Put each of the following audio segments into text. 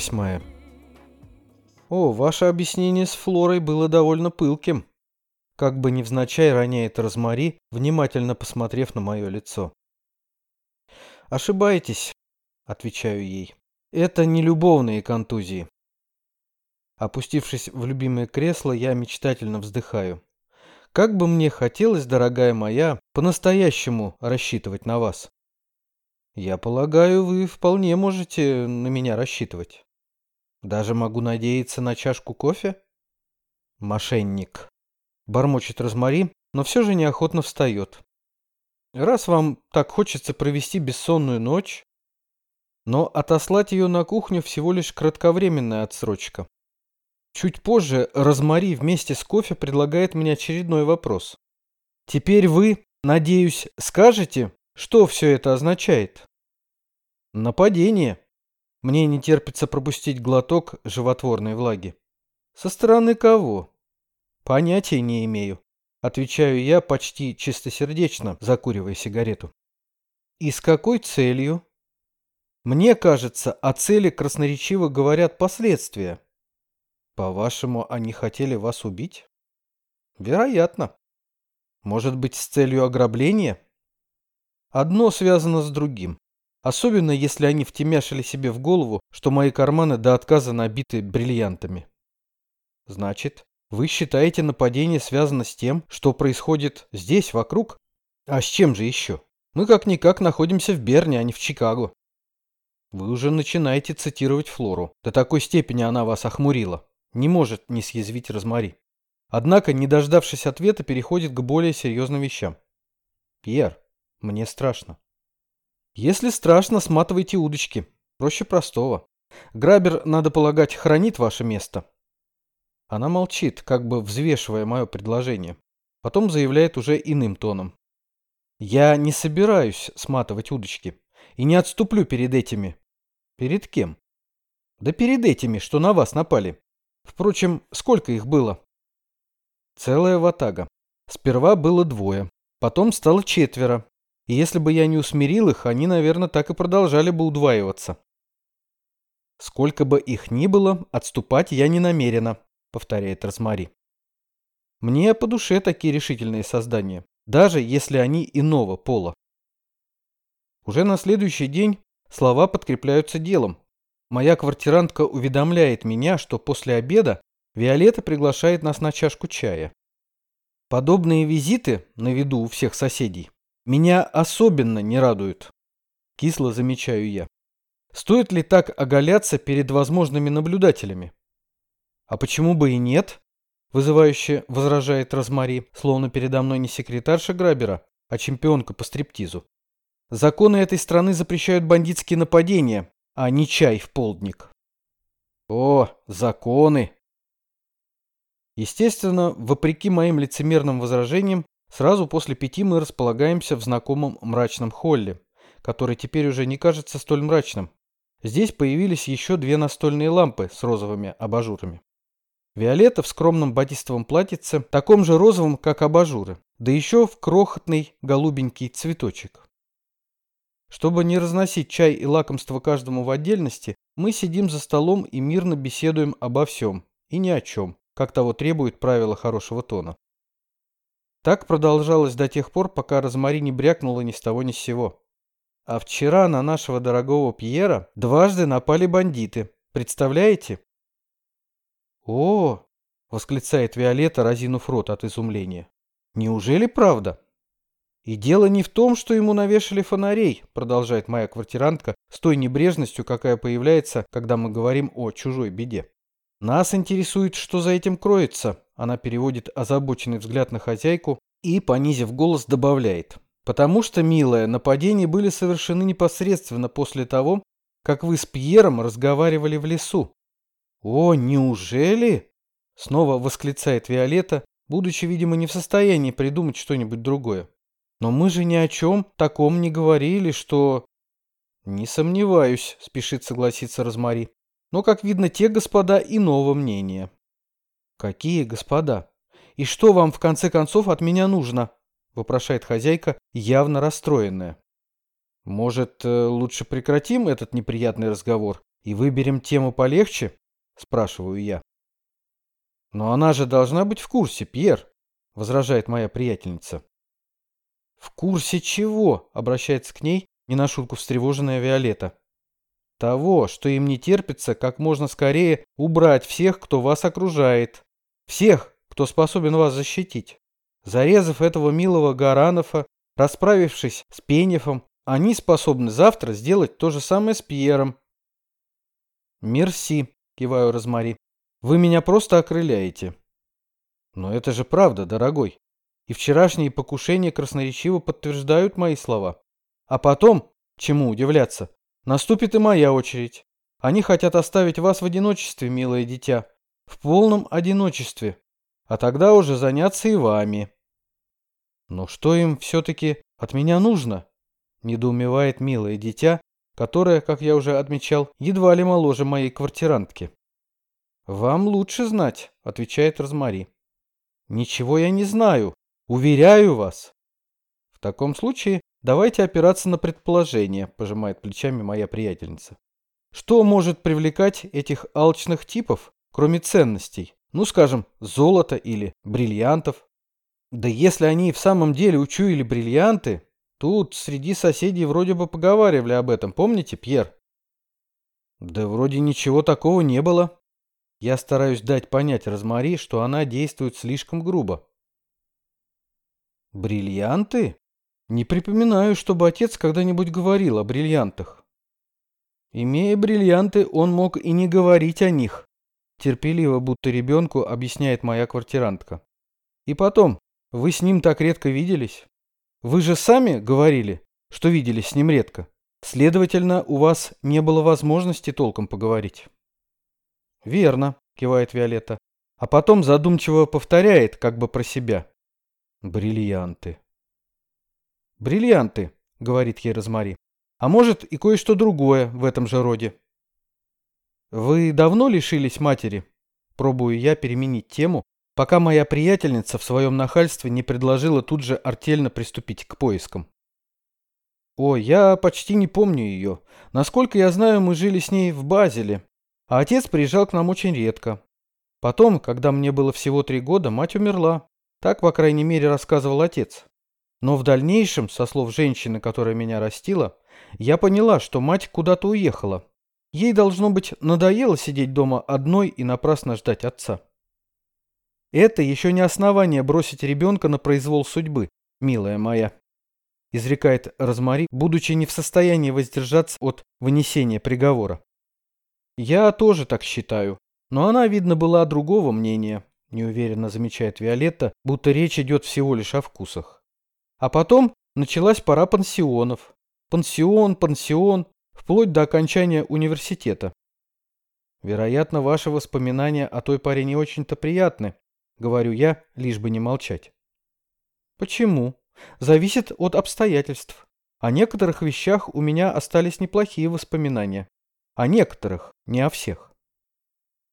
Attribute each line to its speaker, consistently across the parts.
Speaker 1: Восьмая. О, ваше объяснение с Флорой было довольно пылким. Как бы невзначай роняет Розмари, внимательно посмотрев на мое лицо. Ошибаетесь, отвечаю ей. Это не любовные контузии. Опустившись в любимое кресло, я мечтательно вздыхаю. Как бы мне хотелось, дорогая моя, по-настоящему рассчитывать на вас. Я полагаю, вы вполне можете на меня рассчитывать. Даже могу надеяться на чашку кофе? Мошенник. Бормочет Розмари, но все же неохотно встает. Раз вам так хочется провести бессонную ночь, но отослать ее на кухню всего лишь кратковременная отсрочка. Чуть позже Розмари вместе с кофе предлагает мне очередной вопрос. Теперь вы, надеюсь, скажете, что все это означает? Нападение. Мне не терпится пропустить глоток животворной влаги. Со стороны кого? Понятия не имею. Отвечаю я почти чистосердечно, закуривая сигарету. И с какой целью? Мне кажется, о цели красноречиво говорят последствия. По-вашему, они хотели вас убить? Вероятно. Может быть, с целью ограбления? Одно связано с другим. Особенно, если они втемяшили себе в голову, что мои карманы до отказа набиты бриллиантами. Значит, вы считаете нападение связано с тем, что происходит здесь, вокруг? А с чем же еще? Мы как-никак находимся в Берне, а не в Чикаго. Вы уже начинаете цитировать Флору. До такой степени она вас охмурила. Не может не съязвить Розмари. Однако, не дождавшись ответа, переходит к более серьезным вещам. Пьер, мне страшно. Если страшно, сматывайте удочки. Проще простого. Грабер, надо полагать, хранит ваше место. Она молчит, как бы взвешивая мое предложение. Потом заявляет уже иным тоном. Я не собираюсь сматывать удочки. И не отступлю перед этими. Перед кем? Да перед этими, что на вас напали. Впрочем, сколько их было? Целая ватага. Сперва было двое. Потом стало четверо. И если бы я не усмирил их, они, наверное, так и продолжали бы удваиваться. Сколько бы их ни было, отступать я не намерена, повторяет Розмари. Мне по душе такие решительные создания, даже если они иного пола. Уже на следующий день слова подкрепляются делом. Моя квартирантка уведомляет меня, что после обеда Виолетта приглашает нас на чашку чая. Подобные визиты на виду у всех соседей меня особенно не радуют. Кисло замечаю я. Стоит ли так оголяться перед возможными наблюдателями? А почему бы и нет? Вызывающе возражает Розмари, словно передо мной не секретарша Грабера, а чемпионка по стриптизу. Законы этой страны запрещают бандитские нападения, а не чай в полдник. О, законы! Естественно, вопреки моим лицемерным возражениям, Сразу после пяти мы располагаемся в знакомом мрачном холле, который теперь уже не кажется столь мрачным. Здесь появились еще две настольные лампы с розовыми абажурами. Виолетта в скромном батистовом платьице, таком же розовом, как абажуры, да еще в крохотный голубенький цветочек. Чтобы не разносить чай и лакомство каждому в отдельности, мы сидим за столом и мирно беседуем обо всем и ни о чем, как того требует правила хорошего тона. Так продолжалось до тех пор, пока Розмари не брякнула ни с того ни с сего. А вчера на нашего дорогого Пьера дважды напали бандиты. Представляете? О, восклицает Виолетта, разинув рот от изумления. Неужели правда? И дело не в том, что ему навешали фонарей, продолжает моя квартирантка с той небрежностью, какая появляется, когда мы говорим о чужой беде. Нас интересует, что за этим кроется. Она переводит озабоченный взгляд на хозяйку и, понизив голос, добавляет. Потому что, милая, нападения были совершены непосредственно после того, как вы с Пьером разговаривали в лесу. О, неужели? Снова восклицает Виолетта, будучи, видимо, не в состоянии придумать что-нибудь другое. Но мы же ни о чем таком не говорили, что... Не сомневаюсь, спешит согласиться Розмари. Но, как видно, те господа иного мнения. Какие господа? И что вам в конце концов от меня нужно? Вопрошает хозяйка, явно расстроенная. Может, э, лучше прекратим этот неприятный разговор? И выберем тему полегче? Спрашиваю я. Но она же должна быть в курсе, Пьер, возражает моя приятельница. В курсе чего? Обращается к ней не на шутку встревоженная Виолетта. Того, что им не терпится как можно скорее убрать всех, кто вас окружает. Всех, кто способен вас защитить. Зарезав этого милого Гаранова, расправившись с Пенефом, они способны завтра сделать то же самое с Пьером. «Мерси», — киваю Розмари. «Вы меня просто окрыляете». «Но это же правда, дорогой. И вчерашние покушения красноречиво подтверждают мои слова. А потом, чему удивляться, наступит и моя очередь. Они хотят оставить вас в одиночестве, милое дитя. В полном одиночестве. А тогда уже заняться и вами». «Но что им все-таки от меня нужно?» Недоумевает милое дитя, которая, как я уже отмечал, едва ли моложе моей квартирантки. «Вам лучше знать», — отвечает Розмари. «Ничего я не знаю, уверяю вас». «В таком случае давайте опираться на предположение», — пожимает плечами моя приятельница. «Что может привлекать этих алчных типов, кроме ценностей? Ну, скажем, золота или бриллиантов?» «Да если они в самом деле учуяли бриллианты, Тут среди соседей вроде бы поговаривали об этом, помните, Пьер? Да вроде ничего такого не было. Я стараюсь дать понять Розмари, что она действует слишком грубо. Бриллианты? Не припоминаю, чтобы отец когда-нибудь говорил о бриллиантах. Имея бриллианты, он мог и не говорить о них. Терпеливо, будто ребенку, объясняет моя квартирантка. И потом, вы с ним так редко виделись. Вы же сами говорили, что виделись с ним редко. Следовательно, у вас не было возможности толком поговорить. Верно, кивает Виолетта, а потом задумчиво повторяет, как бы про себя. Бриллианты. Бриллианты, говорит ей Розмари. А может и кое-что другое в этом же роде. Вы давно лишились матери? Пробую я переменить тему, пока моя приятельница в своем нахальстве не предложила тут же артельно приступить к поискам. О, я почти не помню ее. Насколько я знаю, мы жили с ней в Базеле, а отец приезжал к нам очень редко. Потом, когда мне было всего три года, мать умерла. Так, по крайней мере, рассказывал отец. Но в дальнейшем, со слов женщины, которая меня растила, я поняла, что мать куда-то уехала. Ей, должно быть, надоело сидеть дома одной и напрасно ждать отца. Это еще не основание бросить ребенка на произвол судьбы, милая моя. Изрекает Розмари, будучи не в состоянии воздержаться от вынесения приговора. Я тоже так считаю, но она, видно, была другого мнения, неуверенно замечает Виолетта, будто речь идет всего лишь о вкусах. А потом началась пора пансионов. Пансион, пансион, вплоть до окончания университета. Вероятно, ваши воспоминания о той паре не очень-то приятны, говорю я, лишь бы не молчать. Почему? Зависит от обстоятельств. О некоторых вещах у меня остались неплохие воспоминания. О некоторых, не о всех.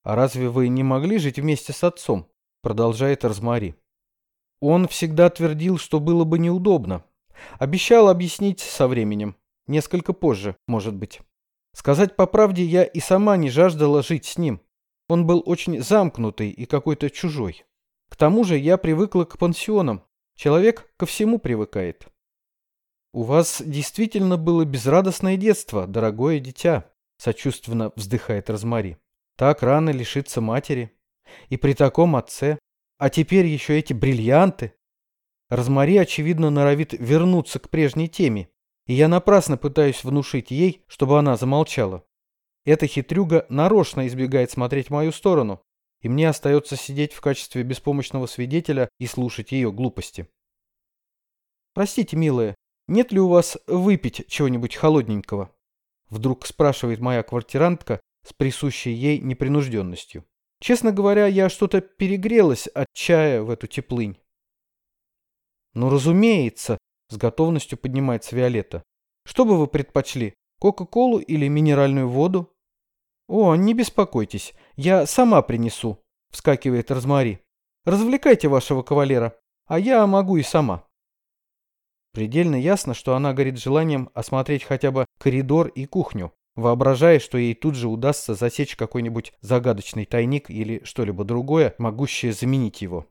Speaker 1: А разве вы не могли жить вместе с отцом? Продолжает Розмари. Он всегда твердил, что было бы неудобно. Обещал объяснить со временем. Несколько позже, может быть. Сказать по правде, я и сама не жаждала жить с ним. Он был очень замкнутый и какой-то чужой. К тому же я привыкла к пансионам. Человек ко всему привыкает. У вас действительно было безрадостное детство, дорогое дитя, сочувственно вздыхает Розмари. Так рано лишиться матери. И при таком отце. А теперь еще эти бриллианты. Розмари, очевидно, норовит вернуться к прежней теме, и я напрасно пытаюсь внушить ей, чтобы она замолчала. Эта хитрюга нарочно избегает смотреть в мою сторону, и мне остается сидеть в качестве беспомощного свидетеля и слушать ее глупости. «Простите, милая, нет ли у вас выпить чего-нибудь холодненького?» Вдруг спрашивает моя квартирантка с присущей ей непринужденностью. Честно говоря, я что-то перегрелась от чая в эту теплынь. «Ну, разумеется», — с готовностью поднимается Виолетта. «Что бы вы предпочли, Кока-колу или минеральную воду?» «О, не беспокойтесь, я сама принесу», — вскакивает Розмари. «Развлекайте вашего кавалера, а я могу и сама». Предельно ясно, что она горит желанием осмотреть хотя бы коридор и кухню, воображая, что ей тут же удастся засечь какой-нибудь загадочный тайник или что-либо другое, могущее заменить его.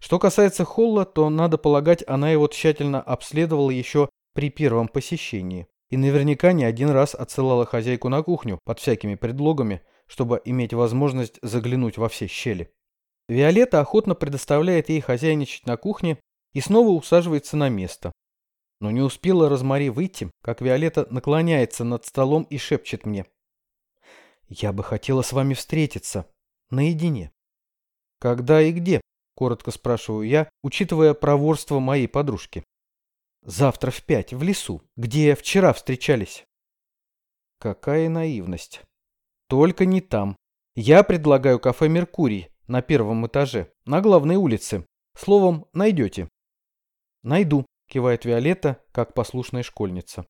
Speaker 1: Что касается Холла, то, надо полагать, она его тщательно обследовала еще при первом посещении. И наверняка не один раз отсылала хозяйку на кухню под всякими предлогами, чтобы иметь возможность заглянуть во все щели. Виолетта охотно предоставляет ей хозяйничать на кухне и снова усаживается на место. Но не успела Розмари выйти, как Виолетта наклоняется над столом и шепчет мне. «Я бы хотела с вами встретиться. Наедине». «Когда и где?» – коротко спрашиваю я, учитывая проворство моей подружки. «Завтра в пять, в лесу, где вчера встречались». Какая наивность. Только не там. Я предлагаю кафе «Меркурий» на первом этаже, на главной улице. Словом, найдете. Найду кивает Виолетта, как послушная школьница.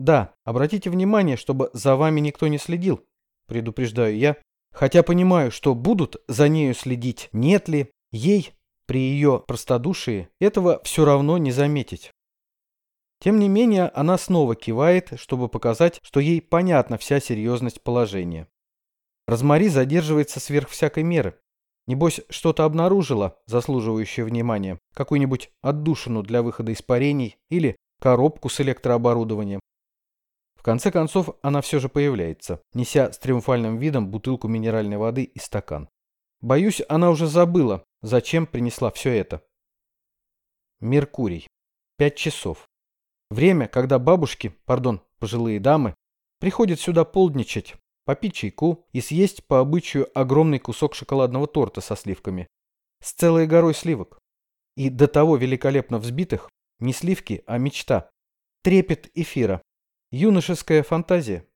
Speaker 1: Да, обратите внимание, чтобы за вами никто не следил, предупреждаю я, хотя понимаю, что будут за нею следить, нет ли, ей, при ее простодушии, этого все равно не заметить. Тем не менее, она снова кивает, чтобы показать, что ей понятна вся серьезность положения. Розмари задерживается сверх всякой меры. Небось, что-то обнаружила, заслуживающее внимания, какую-нибудь отдушину для выхода испарений или коробку с электрооборудованием. В конце концов, она все же появляется, неся с триумфальным видом бутылку минеральной воды и стакан. Боюсь, она уже забыла, зачем принесла все это. Меркурий. Пять часов. Время, когда бабушки, пардон, пожилые дамы, приходят сюда полдничать, попить чайку и съесть по обычаю огромный кусок шоколадного торта со сливками. С целой горой сливок. И до того великолепно взбитых, не сливки, а мечта. Трепет эфира. Юношеская фантазия.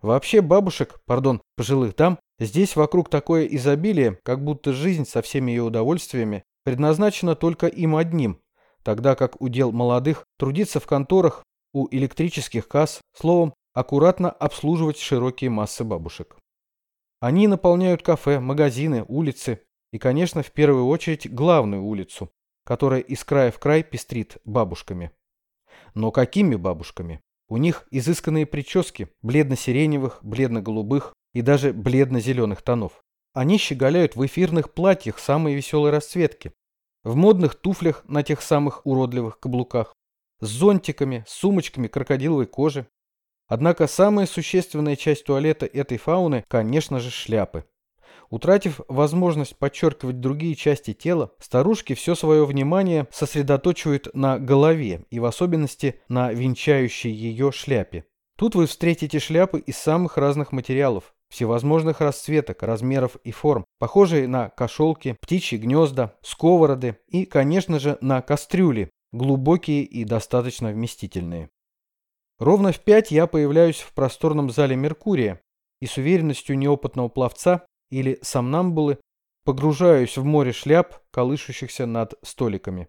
Speaker 1: Вообще бабушек, пардон, пожилых дам, здесь вокруг такое изобилие, как будто жизнь со всеми ее удовольствиями предназначена только им одним, тогда как удел молодых трудиться в конторах, у электрических касс, словом, аккуратно обслуживать широкие массы бабушек. Они наполняют кафе, магазины, улицы и, конечно, в первую очередь главную улицу, которая из края в край пестрит бабушками. Но какими бабушками? У них изысканные прически бледно-сиреневых, бледно-голубых и даже бледно-зеленых тонов. Они щеголяют в эфирных платьях самой веселой расцветки, в модных туфлях на тех самых уродливых каблуках, с зонтиками, сумочками крокодиловой кожи Однако самая существенная часть туалета этой фауны, конечно же, шляпы. Утратив возможность подчеркивать другие части тела, старушки все свое внимание сосредоточивают на голове и в особенности на венчающей ее шляпе. Тут вы встретите шляпы из самых разных материалов, всевозможных расцветок, размеров и форм, похожие на кошелки, птичьи гнезда, сковороды и, конечно же, на кастрюли, глубокие и достаточно вместительные. Ровно в пять я появляюсь в просторном зале Меркурия и с уверенностью неопытного пловца или сомнамбулы погружаюсь в море шляп, колышущихся над столиками.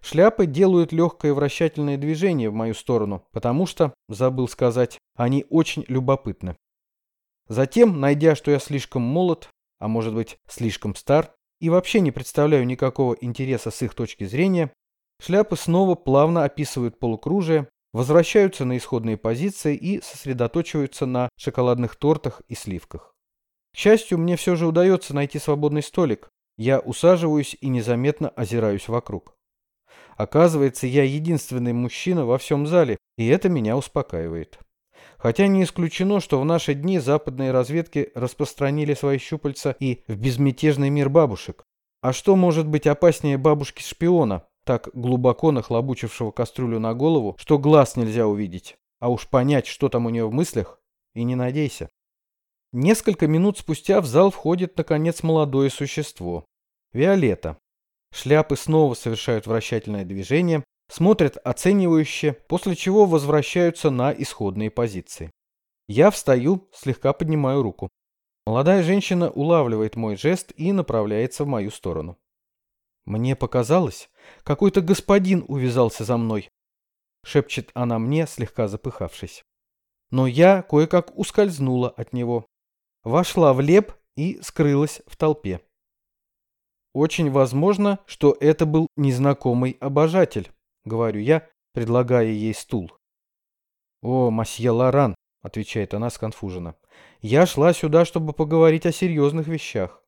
Speaker 1: Шляпы делают легкое вращательное движение в мою сторону, потому что, забыл сказать, они очень любопытны. Затем, найдя, что я слишком молод, а может быть слишком стар, и вообще не представляю никакого интереса с их точки зрения, шляпы снова плавно описывают полукружие возвращаются на исходные позиции и сосредоточиваются на шоколадных тортах и сливках. К счастью, мне все же удается найти свободный столик. Я усаживаюсь и незаметно озираюсь вокруг. Оказывается, я единственный мужчина во всем зале, и это меня успокаивает. Хотя не исключено, что в наши дни западные разведки распространили свои щупальца и в безмятежный мир бабушек. А что может быть опаснее бабушки-шпиона, так глубоко нахлобучившего кастрюлю на голову, что глаз нельзя увидеть, а уж понять, что там у нее в мыслях, и не надейся. Несколько минут спустя в зал входит, наконец, молодое существо. Виолетта. Шляпы снова совершают вращательное движение, смотрят оценивающе, после чего возвращаются на исходные позиции. Я встаю, слегка поднимаю руку. Молодая женщина улавливает мой жест и направляется в мою сторону. Мне показалось, какой-то господин увязался за мной. Шепчет она мне, слегка запыхавшись. Но я кое-как ускользнула от него. Вошла в леп и скрылась в толпе. Очень возможно, что это был незнакомый обожатель, говорю я, предлагая ей стул. О, масье Лоран, — отвечает она сконфуженно. «Я шла сюда, чтобы поговорить о серьезных вещах».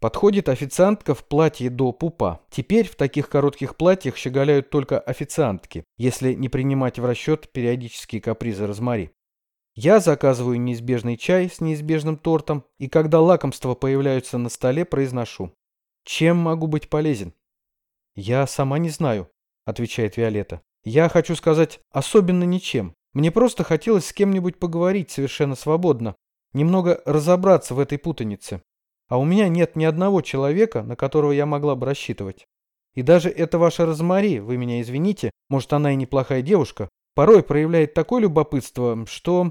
Speaker 1: Подходит официантка в платье до пупа. Теперь в таких коротких платьях щеголяют только официантки, если не принимать в расчет периодические капризы Розмари. Я заказываю неизбежный чай с неизбежным тортом, и когда лакомства появляются на столе, произношу. Чем могу быть полезен? Я сама не знаю, отвечает Виолетта. Я хочу сказать, особенно ничем. Мне просто хотелось с кем-нибудь поговорить совершенно свободно, немного разобраться в этой путанице. А у меня нет ни одного человека, на которого я могла бы рассчитывать. И даже эта ваша Розмари, вы меня извините, может, она и неплохая девушка, порой проявляет такое любопытство, что...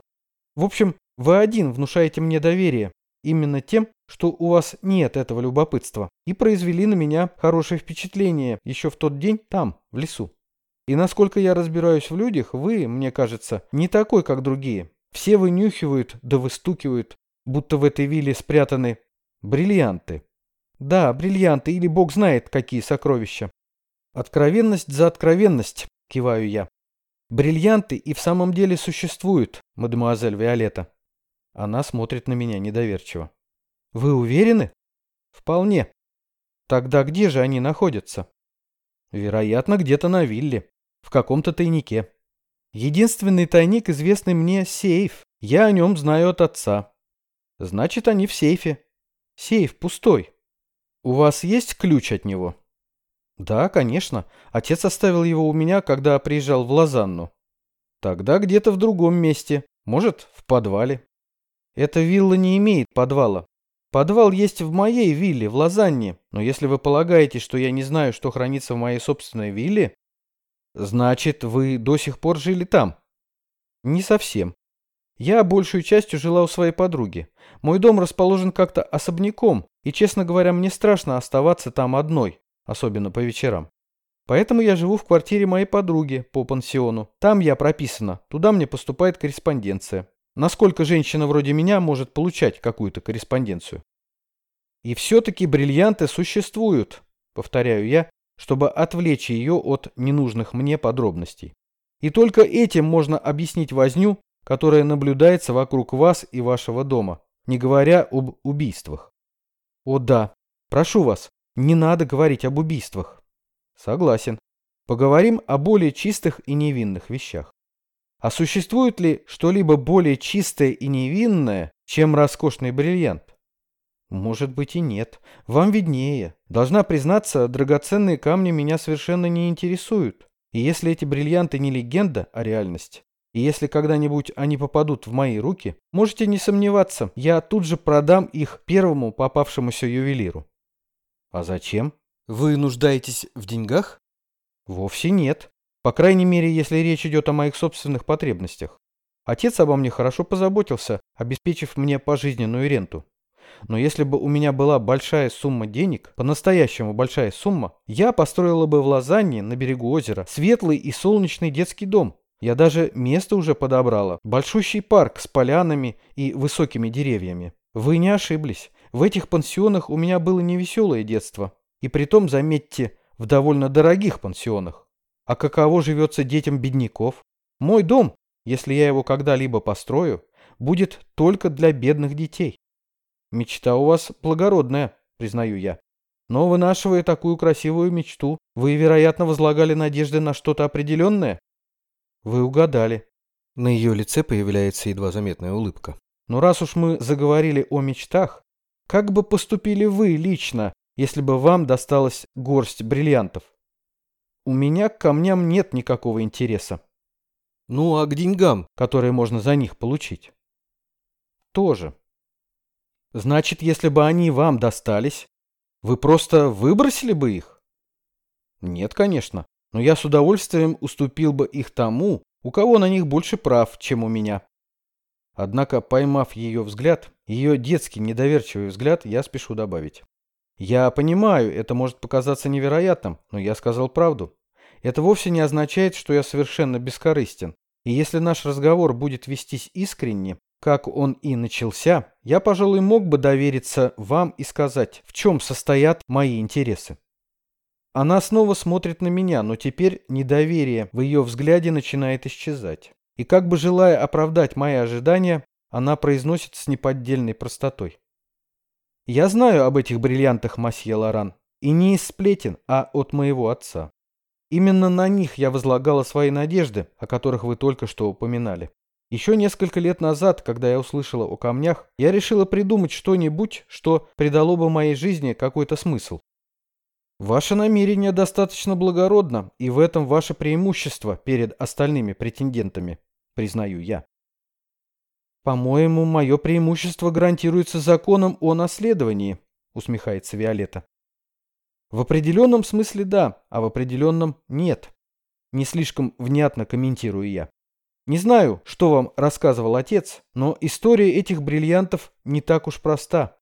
Speaker 1: В общем, вы один внушаете мне доверие, именно тем, что у вас нет этого любопытства, и произвели на меня хорошее впечатление еще в тот день там, в лесу. И насколько я разбираюсь в людях, вы, мне кажется, не такой, как другие. Все вынюхивают да выстукивают, будто в этой вилле спрятаны Бриллианты. Да, бриллианты или бог знает какие сокровища. Откровенность за откровенность, киваю я. Бриллианты и в самом деле существуют, мадемуазель Виолетта. Она смотрит на меня недоверчиво. Вы уверены? Вполне. Тогда где же они находятся? Вероятно, где-то на вилле, в каком-то тайнике. Единственный тайник, известный мне, сейф. Я о нем знаю от отца. Значит, они в сейфе. Сейф пустой. У вас есть ключ от него? Да, конечно. Отец оставил его у меня, когда приезжал в Лозанну. Тогда где-то в другом месте. Может, в подвале. Эта вилла не имеет подвала. Подвал есть в моей вилле, в Лозанне. Но если вы полагаете, что я не знаю, что хранится в моей собственной вилле, значит, вы до сих пор жили там. Не совсем. Я большую частью жила у своей подруги. Мой дом расположен как-то особняком, и, честно говоря, мне страшно оставаться там одной, особенно по вечерам. Поэтому я живу в квартире моей подруги по пансиону. Там я прописана, туда мне поступает корреспонденция. Насколько женщина вроде меня может получать какую-то корреспонденцию? И все-таки бриллианты существуют, повторяю я, чтобы отвлечь ее от ненужных мне подробностей. И только этим можно объяснить возню, которая наблюдается вокруг вас и вашего дома, не говоря об убийствах. О да, прошу вас, не надо говорить об убийствах. Согласен. Поговорим о более чистых и невинных вещах. А существует ли что-либо более чистое и невинное, чем роскошный бриллиант? Может быть и нет. Вам виднее. Должна признаться, драгоценные камни меня совершенно не интересуют. И если эти бриллианты не легенда, а реальность, и если когда-нибудь они попадут в мои руки, можете не сомневаться, я тут же продам их первому попавшемуся ювелиру. А зачем? Вы нуждаетесь в деньгах? Вовсе нет. По крайней мере, если речь идет о моих собственных потребностях. Отец обо мне хорошо позаботился, обеспечив мне пожизненную ренту. Но если бы у меня была большая сумма денег, по-настоящему большая сумма, я построила бы в Лозанне на берегу озера светлый и солнечный детский дом, я даже место уже подобрала. Большущий парк с полянами и высокими деревьями. Вы не ошиблись. В этих пансионах у меня было невеселое детство. И притом, заметьте, в довольно дорогих пансионах. А каково живется детям бедняков? Мой дом, если я его когда-либо построю, будет только для бедных детей. Мечта у вас благородная, признаю я. Но вынашивая такую красивую мечту, вы, вероятно, возлагали надежды на что-то определенное? Вы угадали. На ее лице появляется едва заметная улыбка. Но раз уж мы заговорили о мечтах, как бы поступили вы лично, если бы вам досталась горсть бриллиантов? У меня к камням нет никакого интереса. Ну а к деньгам, которые можно за них получить? Тоже. Значит, если бы они вам достались, вы просто выбросили бы их? Нет, конечно но я с удовольствием уступил бы их тому, у кого на них больше прав, чем у меня. Однако, поймав ее взгляд, ее детский недоверчивый взгляд, я спешу добавить. Я понимаю, это может показаться невероятным, но я сказал правду. Это вовсе не означает, что я совершенно бескорыстен. И если наш разговор будет вестись искренне, как он и начался, я, пожалуй, мог бы довериться вам и сказать, в чем состоят мои интересы. Она снова смотрит на меня, но теперь недоверие в ее взгляде начинает исчезать. И как бы желая оправдать мои ожидания, она произносит с неподдельной простотой. Я знаю об этих бриллиантах масье Лоран, и не из сплетен, а от моего отца. Именно на них я возлагала свои надежды, о которых вы только что упоминали. Еще несколько лет назад, когда я услышала о камнях, я решила придумать что-нибудь, что придало бы моей жизни какой-то смысл. Ваше намерение достаточно благородно, и в этом ваше преимущество перед остальными претендентами, признаю я. По-моему, мое преимущество гарантируется законом о наследовании, усмехается Виолетта. В определенном смысле да, а в определенном нет. Не слишком внятно комментирую я. Не знаю, что вам рассказывал отец, но история этих бриллиантов не так уж проста.